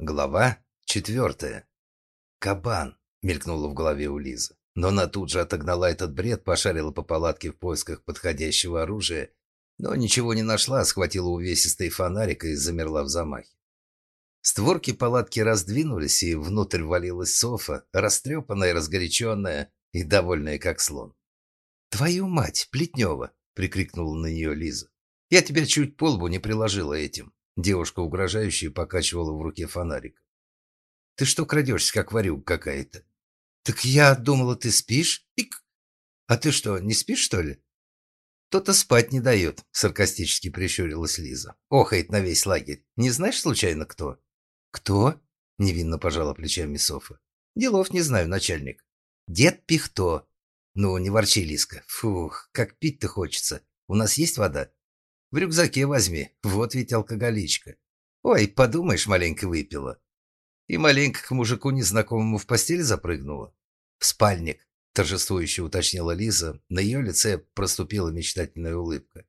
Глава четвертая. «Кабан!» — мелькнуло в голове у Лизы. Но она тут же отогнала этот бред, пошарила по палатке в поисках подходящего оружия, но ничего не нашла, схватила увесистый фонарик и замерла в замахе. Створки палатки раздвинулись, и внутрь валилась Софа, растрепанная, разгоряченная и довольная, как слон. «Твою мать, Плетнева!» — прикрикнула на нее Лиза. «Я тебя чуть по лбу не приложила этим». Девушка, угрожающая, покачивала в руке фонарик. «Ты что крадешься, как варюга какая-то?» «Так я думала, ты спишь? Ик! А ты что, не спишь, что ли?» «Кто-то спать не дает», — саркастически прищурилась Лиза. «Охает на весь лагерь. Не знаешь, случайно, кто?» «Кто?» — невинно пожала плечами Софа. «Делов не знаю, начальник». «Дед Пихто». «Ну, не ворчи, Лизка. Фух, как пить-то хочется. У нас есть вода?» В рюкзаке возьми, вот ведь алкоголичка. Ой, подумаешь, маленько выпила. И маленько к мужику незнакомому в постель запрыгнула. В спальник, торжествующе уточнила Лиза. На ее лице проступила мечтательная улыбка.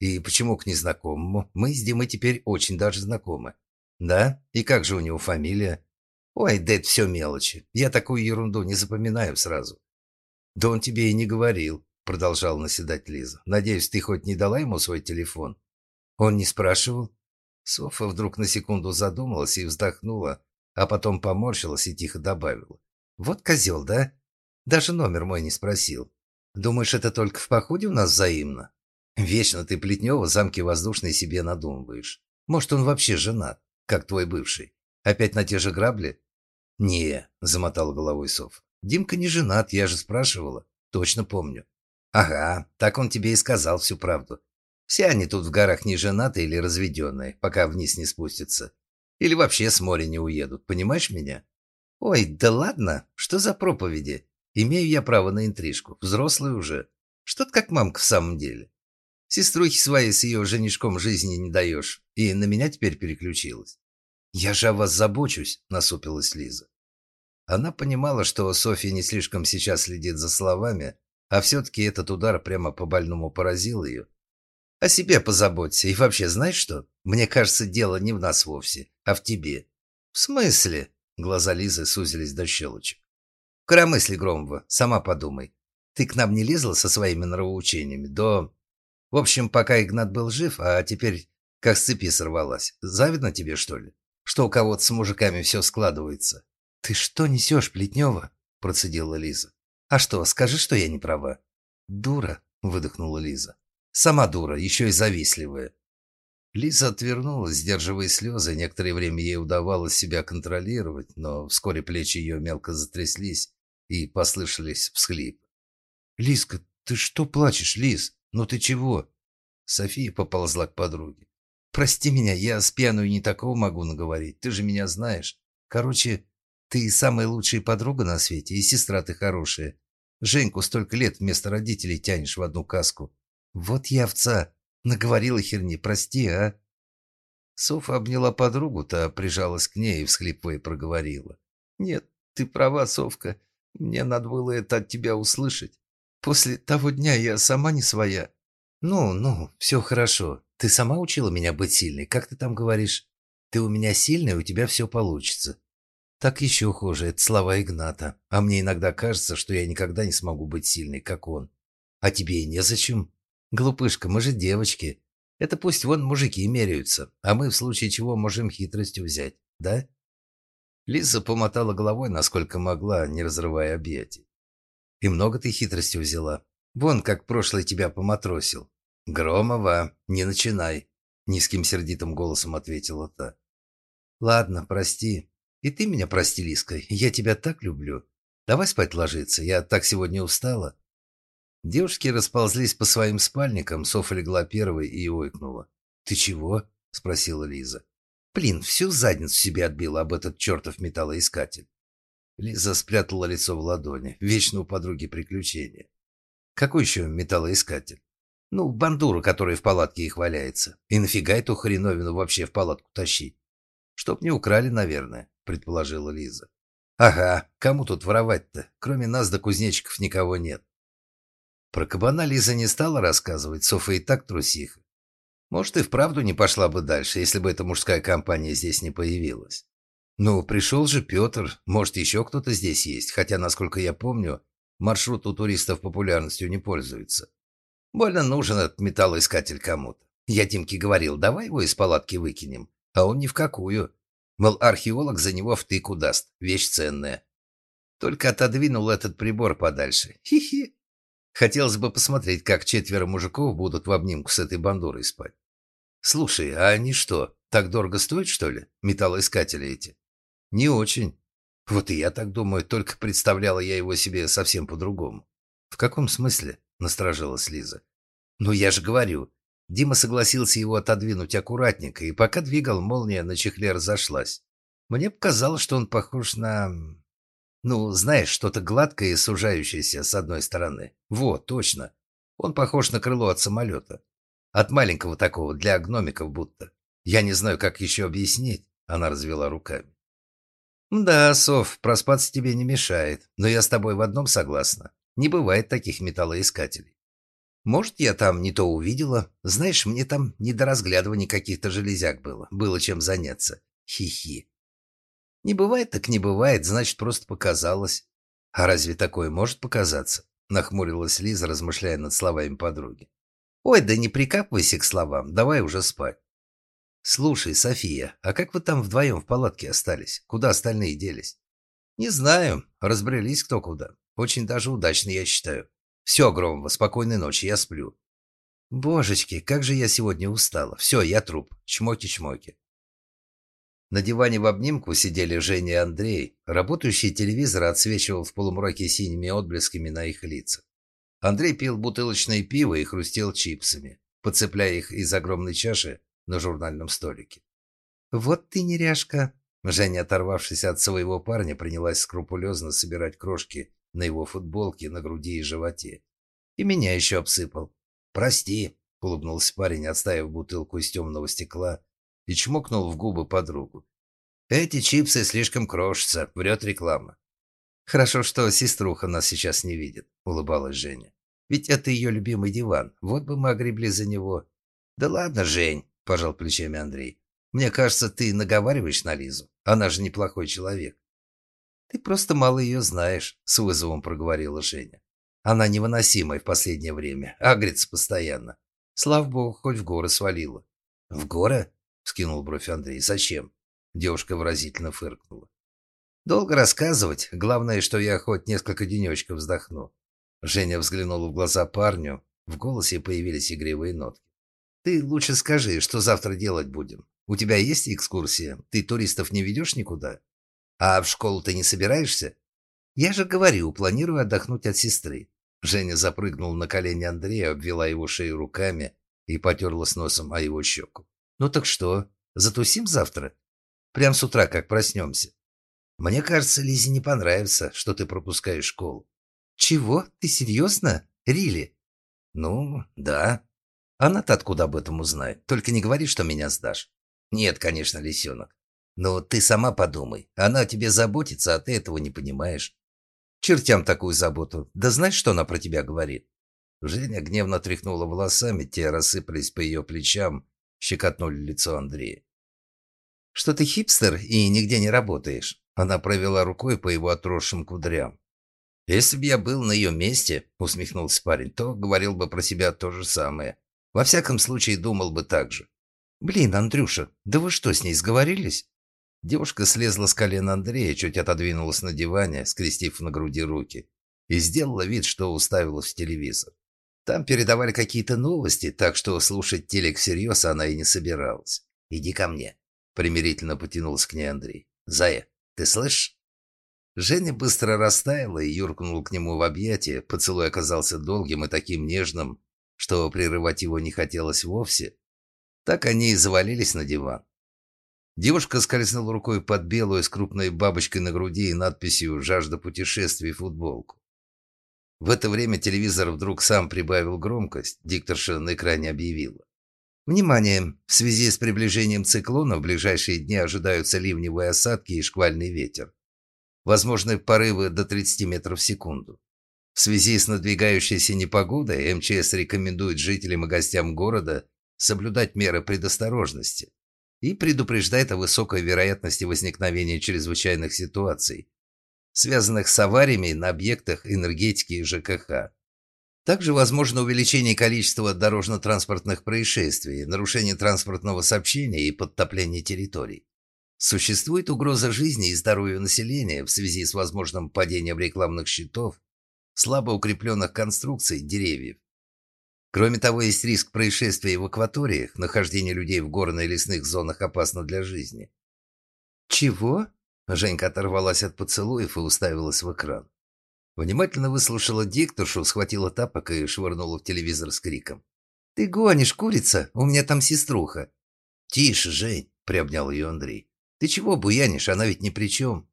И почему к незнакомому? Мы с Димой теперь очень даже знакомы. Да? И как же у него фамилия? Ой, да это все мелочи. Я такую ерунду не запоминаю сразу. Да он тебе и не говорил продолжала наседать Лиза. «Надеюсь, ты хоть не дала ему свой телефон?» «Он не спрашивал?» Софа вдруг на секунду задумалась и вздохнула, а потом поморщилась и тихо добавила. «Вот козел, да? Даже номер мой не спросил. Думаешь, это только в походе у нас взаимно? Вечно ты Плетнева замки воздушные себе надумываешь. Может, он вообще женат, как твой бывший? Опять на те же грабли?» «Не», — замотала головой Софа. «Димка не женат, я же спрашивала. Точно помню. «Ага, так он тебе и сказал всю правду. Все они тут в горах не женаты или разведенные, пока вниз не спустятся. Или вообще с моря не уедут, понимаешь меня?» «Ой, да ладно, что за проповеди? Имею я право на интрижку, взрослый уже. Что-то как мамка в самом деле. Сеструхи своей с ее женишком жизни не даешь, и на меня теперь переключилась». «Я же о вас забочусь», — насупилась Лиза. Она понимала, что Софья не слишком сейчас следит за словами, а все-таки этот удар прямо по больному поразил ее. О себе позаботься. И вообще, знаешь что? Мне кажется, дело не в нас вовсе, а в тебе. В смысле? Глаза Лизы сузились до щелочек. Коромысли Громова, сама подумай. Ты к нам не лезла со своими нравоучениями, до... В общем, пока Игнат был жив, а теперь как с цепи сорвалась. Завидно тебе, что ли? Что у кого-то с мужиками все складывается. Ты что несешь, Плетнева? Процедила Лиза. «А что, скажи, что я не права?» «Дура», — выдохнула Лиза. «Сама дура, еще и завистливая». Лиза отвернулась, сдерживая слезы. Некоторое время ей удавалось себя контролировать, но вскоре плечи ее мелко затряслись и послышались всхлипы. «Лизка, ты что плачешь, Лиз? Ну ты чего?» София поползла к подруге. «Прости меня, я с пьяную не такого могу наговорить, ты же меня знаешь. Короче, ты самая лучшая подруга на свете, и сестра ты хорошая. Женьку столько лет вместо родителей тянешь в одну каску. Вот я овца. Наговорила херни, прости, а?» Софа обняла подругу, та прижалась к ней и, всхлипывая, проговорила. «Нет, ты права, Совка. Мне надо было это от тебя услышать. После того дня я сама не своя». «Ну, ну, все хорошо. Ты сама учила меня быть сильной, как ты там говоришь? Ты у меня сильная, у тебя все получится. Так еще хуже, это слова Игната. А мне иногда кажется, что я никогда не смогу быть сильной, как он. А тебе и незачем. Глупышка, мы же девочки. Это пусть вон мужики меряются, а мы в случае чего можем хитростью взять, да? Лиза помотала головой, насколько могла, не разрывая объятий. И много ты хитростью взяла. Вон как прошлый тебя поматросил. Громова, не начинай, низким сердитым голосом ответила та. Ладно, прости, и ты меня прости, Лиска, я тебя так люблю. Давай спать ложиться, я так сегодня устала». Девушки расползлись по своим спальникам, Софа легла первой и ойкнула. «Ты чего?» – спросила Лиза. «Блин, всю задницу себе отбила об этот чертов металлоискатель». Лиза спрятала лицо в ладони. Вечно у подруги приключения. «Какой еще металлоискатель?» «Ну, бандуру, которая в палатке их валяется. И нафига эту хреновину вообще в палатку тащить? Чтоб не украли, наверное» предположила Лиза. «Ага, кому тут воровать-то? Кроме нас до да кузнечиков никого нет». Про кабана Лиза не стала рассказывать, Софа и так трусиха. Может, и вправду не пошла бы дальше, если бы эта мужская компания здесь не появилась. «Ну, пришел же Петр. Может, еще кто-то здесь есть. Хотя, насколько я помню, маршрут у туристов популярностью не пользуется. Больно нужен этот металлоискатель кому-то. Я Тимке говорил, давай его из палатки выкинем. А он ни в какую. Мол, археолог за него в тыку даст. Вещь ценная. Только отодвинул этот прибор подальше. Хи-хи. Хотелось бы посмотреть, как четверо мужиков будут в обнимку с этой бандурой спать. Слушай, а они что, так дорого стоят, что ли, металлоискатели эти? Не очень. Вот и я так думаю, только представляла я его себе совсем по-другому. В каком смысле? Насторожилась Лиза. Ну, я же говорю. Дима согласился его отодвинуть аккуратненько, и пока двигал, молния на чехле разошлась. Мне показалось, что он похож на... Ну, знаешь, что-то гладкое и сужающееся с одной стороны. Вот, точно. Он похож на крыло от самолета. От маленького такого, для гномиков будто. Я не знаю, как еще объяснить. Она развела руками. «Да, Сов, проспаться тебе не мешает, но я с тобой в одном согласна. Не бывает таких металлоискателей. Может, я там не то увидела. Знаешь, мне там не до разглядывания каких-то железяк было. Было чем заняться. Хи-хи. Не бывает так не бывает, значит, просто показалось. А разве такое может показаться? Нахмурилась Лиза, размышляя над словами подруги. Ой, да не прикапывайся к словам, давай уже спать. Слушай, София, а как вы там вдвоем в палатке остались? Куда остальные делись? Не знаю, разбрелись кто куда. Очень даже удачно, я считаю. Все, Громова, спокойной ночи, я сплю. Божечки, как же я сегодня устала. Все, я труп. Чмоки-чмоки. На диване в обнимку сидели Женя и Андрей. Работающий телевизор отсвечивал в полумраке синими отблесками на их лицах. Андрей пил бутылочное пиво и хрустел чипсами, подцепляя их из огромной чаши на журнальном столике. «Вот ты неряшка!» Женя, оторвавшись от своего парня, принялась скрупулезно собирать крошки на его футболке, на груди и животе. «И меня еще обсыпал. Прости!» — улыбнулся парень, отставив бутылку из темного стекла и чмокнул в губы подругу. «Эти чипсы слишком крошатся, врет реклама». «Хорошо, что сеструха нас сейчас не видит», — улыбалась Женя. «Ведь это ее любимый диван, вот бы мы огребли за него». «Да ладно, Жень», — пожал плечами Андрей. «Мне кажется, ты наговариваешь на Лизу. Она же неплохой человек». «Ты просто мало ее знаешь», — с вызовом проговорила Женя. «Она невыносимая в последнее время, агрится постоянно. Слава богу, хоть в горы свалила». «В горы?» Скинул бровь Андрей. «Зачем?» Девушка выразительно фыркнула. «Долго рассказывать. Главное, что я хоть несколько денечков вздохну». Женя взглянула в глаза парню. В голосе появились игривые нотки. «Ты лучше скажи, что завтра делать будем? У тебя есть экскурсия? Ты туристов не ведешь никуда? А в школу ты не собираешься?» «Я же говорю, планирую отдохнуть от сестры». Женя запрыгнул на колени Андрея, обвела его шею руками и потерла с носом о его щеку. «Ну так что, затусим завтра? Прям с утра, как проснемся. Мне кажется, Лизе не понравится, что ты пропускаешь школу». «Чего? Ты серьезно? Рили?» «Ну, да. Она-то откуда об этом узнает? Только не говори, что меня сдашь». «Нет, конечно, лисенок. Но ты сама подумай. Она о тебе заботится, а ты этого не понимаешь». «Чертям такую заботу. Да знаешь, что она про тебя говорит?» Женя гневно тряхнула волосами, те рассыпались по ее плечам, щекотнули лицо Андрея. «Что ты хипстер и нигде не работаешь?» Она провела рукой по его отросшим кудрям. «Если бы я был на ее месте», — усмехнулся парень, то говорил бы про себя то же самое. Во всяком случае, думал бы так же. «Блин, Андрюша, да вы что, с ней сговорились?» Девушка слезла с колен Андрея, чуть отодвинулась на диване, скрестив на груди руки, и сделала вид, что уставилась в телевизор. Там передавали какие-то новости, так что слушать телек всерьез она и не собиралась. «Иди ко мне», — примирительно потянулся к ней Андрей. «Зая, ты слышишь?» Женя быстро растаяла и юркнула к нему в объятия. Поцелуй оказался долгим и таким нежным, что прерывать его не хотелось вовсе. Так они и завалились на диван. Девушка скользнула рукой под белую с крупной бабочкой на груди и надписью «Жажда путешествий» футболку. В это время телевизор вдруг сам прибавил громкость, дикторша на экране объявила. Внимание! В связи с приближением циклона в ближайшие дни ожидаются ливневые осадки и шквальный ветер. Возможны порывы до 30 метров в секунду. В связи с надвигающейся непогодой МЧС рекомендует жителям и гостям города соблюдать меры предосторожности. И предупреждает о высокой вероятности возникновения чрезвычайных ситуаций, связанных с авариями на объектах энергетики и ЖКХ. Также возможно увеличение количества дорожно-транспортных происшествий, нарушение транспортного сообщения и подтопление территорий. Существует угроза жизни и здоровью населения в связи с возможным падением рекламных щитов, слабо укрепленных конструкций, деревьев. Кроме того, есть риск происшествий в акваториях, нахождение людей в горно- и лесных зонах опасно для жизни. «Чего?» Женька оторвалась от поцелуев и уставилась в экран. Внимательно выслушала дикторшу, схватила тапок и швырнула в телевизор с криком. «Ты гонишь, курица? У меня там сеструха!» «Тише, Жень!» – приобнял ее Андрей. «Ты чего буянишь? Она ведь ни при чем!»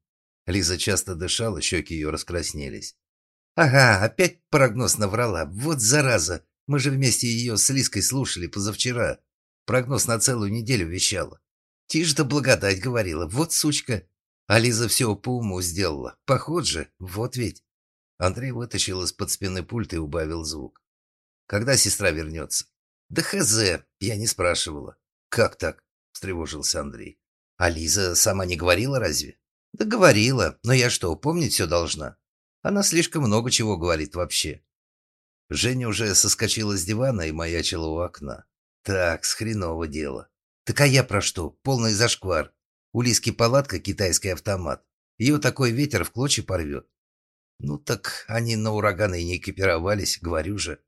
Лиза часто дышала, щеки ее раскраснелись. «Ага, опять прогноз наврала. Вот зараза! Мы же вместе ее с Лизкой слушали позавчера. Прогноз на целую неделю вещала. Тишь-то благодать говорила. Вот сучка!» А Лиза все по уму сделала. Похоже, вот ведь. Андрей вытащил из-под спины пульт и убавил звук. Когда сестра вернется? Да хз, я не спрашивала. Как так? встревожился Андрей. А Лиза сама не говорила разве? Да говорила, но я что, помнить все должна? Она слишком много чего говорит вообще. Женя уже соскочила с дивана и маячила у окна. Так, с хреново дело. Так а я про что? Полный зашквар. У Лиски палатка, китайский автомат. Ее такой ветер в клочья порвет. Ну так они на ураганы не экипировались, говорю же.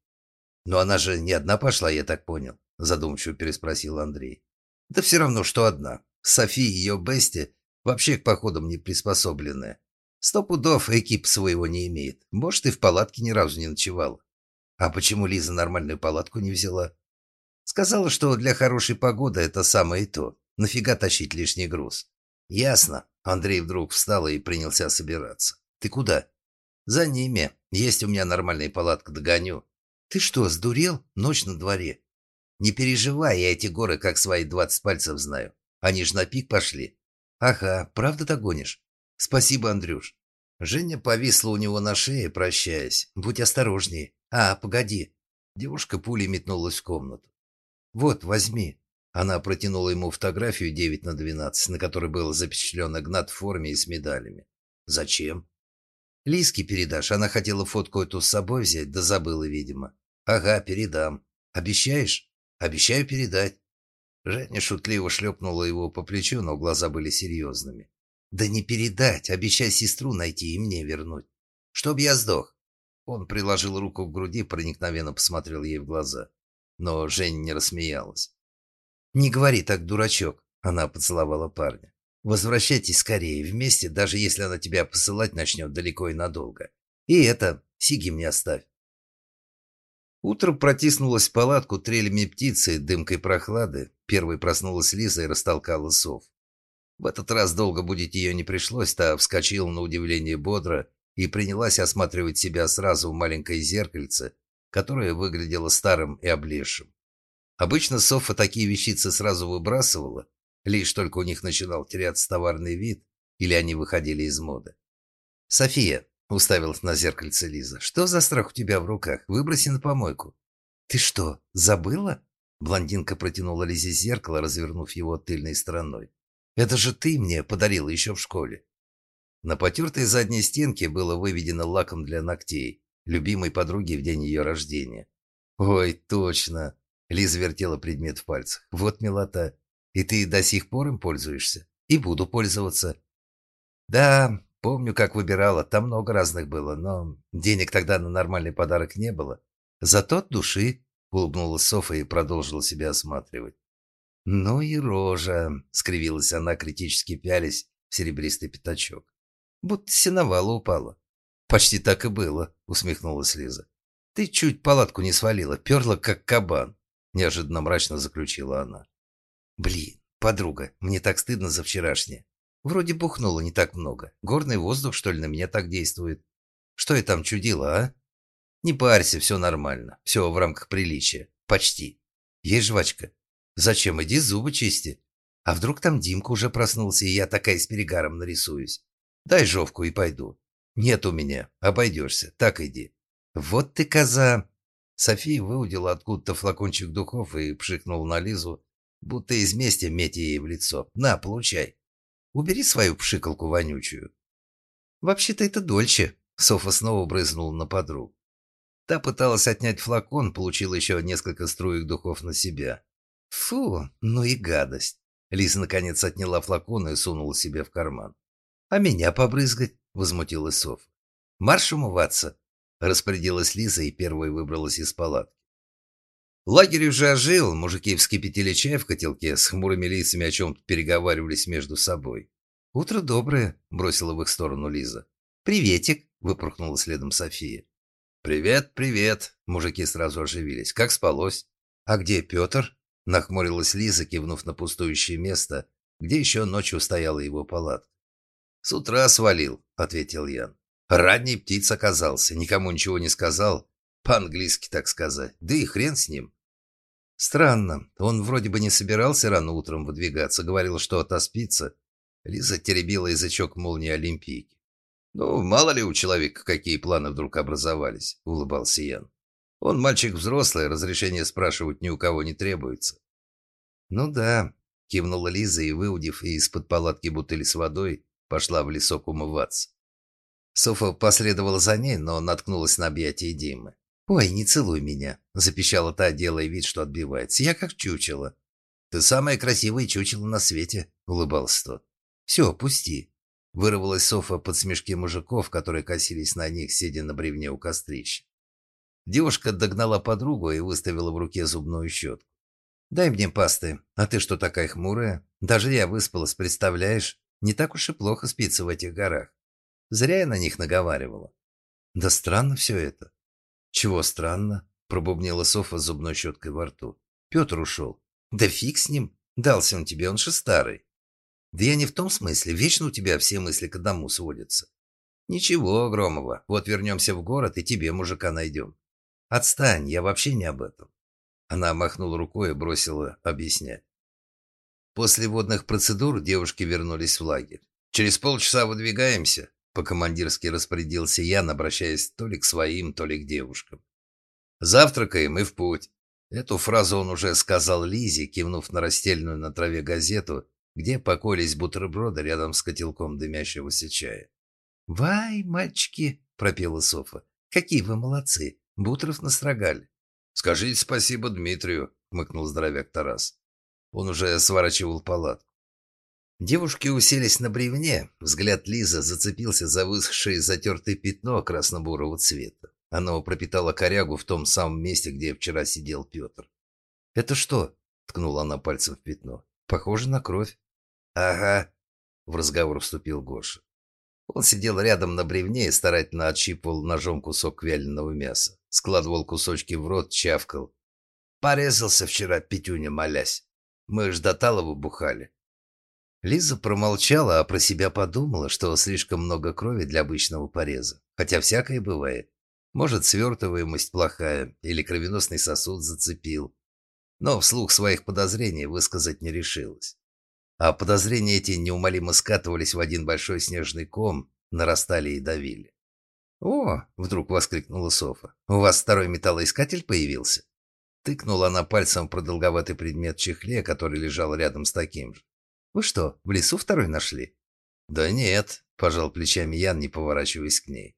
Но она же не одна пошла, я так понял, задумчиво переспросил Андрей. Да все равно, что одна. Софи и ее Бести вообще к походам не приспособленная. Сто пудов экип своего не имеет. Может, и в палатке ни разу не ночевала. А почему Лиза нормальную палатку не взяла? Сказала, что для хорошей погоды это самое то. Нафига тащить лишний груз? Ясно. Андрей вдруг встал и принялся собираться. Ты куда? За ними. Есть у меня нормальная палатка, догоню. Ты что, сдурел? Ночь на дворе. Не переживай, я эти горы как свои двадцать пальцев знаю. Они ж на пик пошли. Ага, правда догонишь? Спасибо, Андрюш. Женя повисла у него на шее, прощаясь. Будь осторожнее. А, погоди. Девушка пулей метнулась в комнату. Вот, возьми. Она протянула ему фотографию 9 на 12, на которой был запечатлен Игнат в форме и с медалями. «Зачем?» «Лиске передашь. Она хотела фотку эту с собой взять, да забыла, видимо». «Ага, передам. Обещаешь?» «Обещаю передать». Женя шутливо шлепнула его по плечу, но глаза были серьезными. «Да не передать. Обещай сестру найти и мне вернуть. Чтоб я сдох». Он приложил руку к груди, проникновенно посмотрел ей в глаза. Но Женя не рассмеялась. «Не говори так, дурачок», — она поцеловала парня. «Возвращайтесь скорее вместе, даже если она тебя посылать начнет далеко и надолго. И это, сиги мне оставь». Утро протиснулось в палатку трелями птицы, дымкой прохлады. Первой проснулась Лиза и растолкала сов. В этот раз долго будить ее не пришлось, та вскочила на удивление бодро и принялась осматривать себя сразу в маленькое зеркальце, которое выглядело старым и облезшим. Обычно Софа такие вещицы сразу выбрасывала, лишь только у них начинал теряться товарный вид или они выходили из моды. «София», — уставилась на зеркальце Лиза, — «что за страх у тебя в руках? Выброси на помойку». «Ты что, забыла?» Блондинка протянула Лизе зеркало, развернув его тыльной стороной. «Это же ты мне подарила еще в школе». На потертой задней стенке было выведено лаком для ногтей, любимой подруги в день ее рождения. «Ой, точно!» Лиза вертела предмет в пальцах. «Вот милота. И ты до сих пор им пользуешься? И буду пользоваться». «Да, помню, как выбирала. Там много разных было, но денег тогда на нормальный подарок не было. Зато от души», — улыбнулась Софа и продолжила себя осматривать. «Ну и рожа», — скривилась она, критически пялись в серебристый пятачок. «Будто сеновала упала». «Почти так и было», — усмехнулась Лиза. «Ты чуть палатку не свалила, перла, как кабан» неожиданно мрачно заключила она. Блин, подруга, мне так стыдно за вчерашнее. Вроде бухнуло не так много. Горный воздух, что ли, на меня так действует? Что я там чудила, а? Не парься, все нормально. Все в рамках приличия. Почти. Есть жвачка? Зачем? Иди зубы чисти. А вдруг там Димка уже проснулся, и я такая с перегаром нарисуюсь? Дай жовку и пойду. Нет у меня. Обойдешься. Так иди. Вот ты коза. София выудила откуда-то флакончик духов и пшикнула на Лизу, будто из мести метя ей в лицо. «На, получай. Убери свою пшикалку вонючую». «Вообще-то это дольче», — Софа снова брызнула на подругу. Та пыталась отнять флакон, получила еще несколько струек духов на себя. «Фу, ну и гадость!» Лиза наконец отняла флакон и сунула себе в карман. «А меня побрызгать?» — возмутилась Софа. «Марш умываться!» — распорядилась Лиза и первой выбралась из палатки. Лагерь уже ожил, мужики вскипятили чай в котелке, с хмурыми лицами о чем-то переговаривались между собой. «Утро доброе», — бросила в их сторону Лиза. «Приветик», — выпорхнула следом София. «Привет, привет!» Мужики сразу оживились. «Как спалось?» «А где Петр?» Нахмурилась Лиза, кивнув на пустующее место, где еще ночью стояла его палатка. «С утра свалил», — ответил Ян. «Ранний птиц оказался, никому ничего не сказал. По-английски, так сказать. Да и хрен с ним». «Странно. Он вроде бы не собирался рано утром выдвигаться, говорил, что отоспится». Лиза теребила язычок молнии Олимпийки. «Ну, мало ли у человека какие планы вдруг образовались», — улыбался Ян. «Он мальчик взрослый, разрешение спрашивать ни у кого не требуется». «Ну да», — кивнула Лиза и, выудив из-под палатки бутыль с водой, пошла в лесок умываться. Софа последовала за ней, но наткнулась на объятие Димы. «Ой, не целуй меня», — запищала та, делая вид, что отбивается. «Я как чучело». «Ты самое красивое чучело на свете», — улыбался тот. «Все, пусти». Вырвалась Софа под смешки мужиков, которые косились на них, сидя на бревне у кострища. Девушка догнала подругу и выставила в руке зубную щетку. «Дай мне пасты. А ты что такая хмурая? Даже я выспалась, представляешь? Не так уж и плохо спится в этих горах. Зря я на них наговаривала». «Да странно все это». «Чего странно?» – пробубнила Софа с зубной щеткой во рту. «Петр ушел». «Да фиг с ним. Дался он тебе, он же старый». Да я не в том смысле. Вечно у тебя все мысли к одному сводятся. Ничего, Громова, вот вернемся в город и тебе мужика найдем. Отстань, я вообще не об этом. Она махнула рукой и бросила объяснять. После водных процедур девушки вернулись в лагерь. «Через полчаса выдвигаемся», — по-командирски распорядился я, обращаясь то ли к своим, то ли к девушкам. «Завтракаем и в путь». Эту фразу он уже сказал Лизе, кивнув на расстеленную на траве газету где покоились бутерброды рядом с котелком дымящегося чая. «Вай, мальчики!» — пропела Софа. «Какие вы молодцы! Бутеров настрогали!» «Скажите спасибо Дмитрию!» — хмыкнул здоровяк Тарас. Он уже сворачивал палатку. Девушки уселись на бревне. Взгляд Лизы зацепился за высохшее затертое пятно красно-бурого цвета. Оно пропитало корягу в том самом месте, где вчера сидел Петр. «Это что?» — ткнула она пальцем в пятно. «Похоже на кровь». «Ага», — в разговор вступил Гоша. Он сидел рядом на бревне и старательно отщипывал ножом кусок вяленого мяса. Складывал кусочки в рот, чавкал. «Порезался вчера, Петюня, молясь. Мы ж до Талова бухали». Лиза промолчала, а про себя подумала, что слишком много крови для обычного пореза. Хотя всякое бывает. Может, свертываемость плохая или кровеносный сосуд зацепил. Но вслух своих подозрений высказать не решилась. А подозрения эти неумолимо скатывались в один большой снежный ком, нарастали и давили. «О!» — вдруг воскликнула Софа. «У вас второй металлоискатель появился?» Тыкнула она пальцем в продолговатый предмет в чехле, который лежал рядом с таким же. «Вы что, в лесу второй нашли?» «Да нет», — пожал плечами Ян, не поворачиваясь к ней.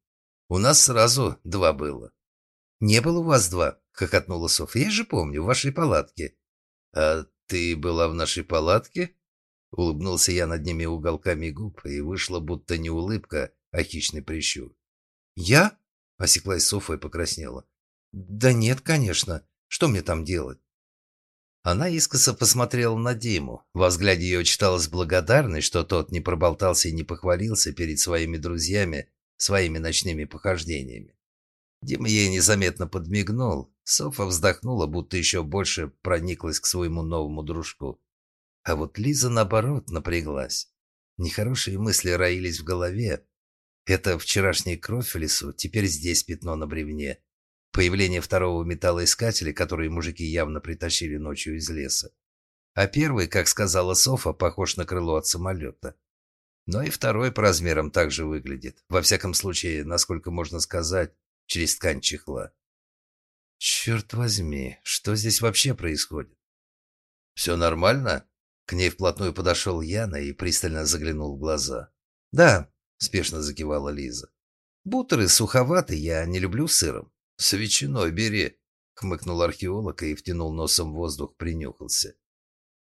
«У нас сразу два было». «Не было у вас два», — хохотнула Софа. «Я же помню, в вашей палатке». «А ты была в нашей палатке?» Улыбнулся я над ними уголками губ, и вышла будто не улыбка, а хищный прищур. «Я?» — осеклась Софа и покраснела. «Да нет, конечно. Что мне там делать?» Она искоса посмотрела на Диму. Во взгляде ее читалась благодарность, что тот не проболтался и не похвалился перед своими друзьями своими ночными похождениями. Дима ей незаметно подмигнул. Софа вздохнула, будто еще больше прониклась к своему новому дружку. А вот Лиза, наоборот, напряглась. Нехорошие мысли роились в голове. Это вчерашняя кровь в лесу, теперь здесь пятно на бревне. Появление второго металлоискателя, который мужики явно притащили ночью из леса. А первый, как сказала Софа, похож на крыло от самолета. Но и второй по размерам также выглядит. Во всяком случае, насколько можно сказать, через ткань чехла. Черт возьми, что здесь вообще происходит? «Все нормально?» К ней вплотную подошел Яна и пристально заглянул в глаза. «Да», — спешно закивала Лиза. «Бутеры суховаты, я не люблю сыром». «С ветчиной бери», — хмыкнул археолог и втянул носом воздух, принюхался.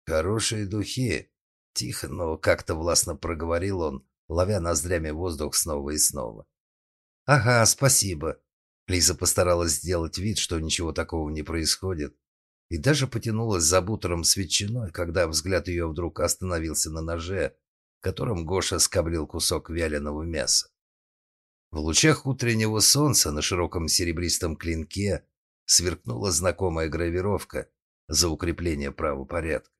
«Хорошие духи», — тихо, но как-то властно проговорил он, ловя ноздрями воздух снова и снова. «Ага, спасибо». Лиза постаралась сделать вид, что ничего такого не происходит, и даже потянулась за бутером с ветчиной, когда взгляд ее вдруг остановился на ноже, которым Гоша скоблил кусок вяленого мяса. В лучах утреннего солнца на широком серебристом клинке сверкнула знакомая гравировка за укрепление правопорядка.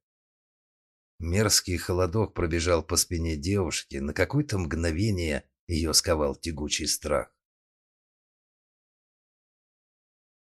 Мерзкий холодок пробежал по спине девушки, на какое-то мгновение ее сковал тягучий страх.